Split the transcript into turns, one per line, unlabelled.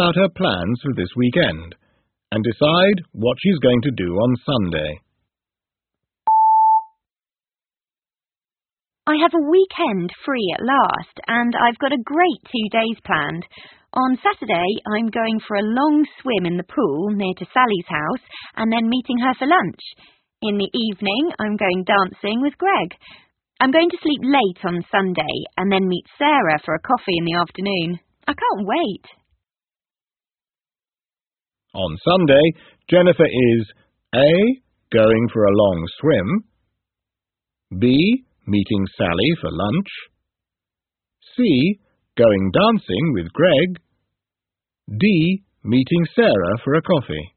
out her plans for this weekend and decide what she's going to do on Sunday.
I have a weekend free at last, and I've got a great two days planned. On Saturday, I'm going for a long swim in the pool near to Sally's house and then meeting her for lunch. In the evening, I'm going dancing with Greg. I'm going to sleep late on Sunday and then meet Sarah for a coffee in the afternoon. I can't wait.
On Sunday, Jennifer is A. Going for a long swim. B. Meeting Sally for lunch. C going dancing with Greg. D. Meeting Sarah for a coffee.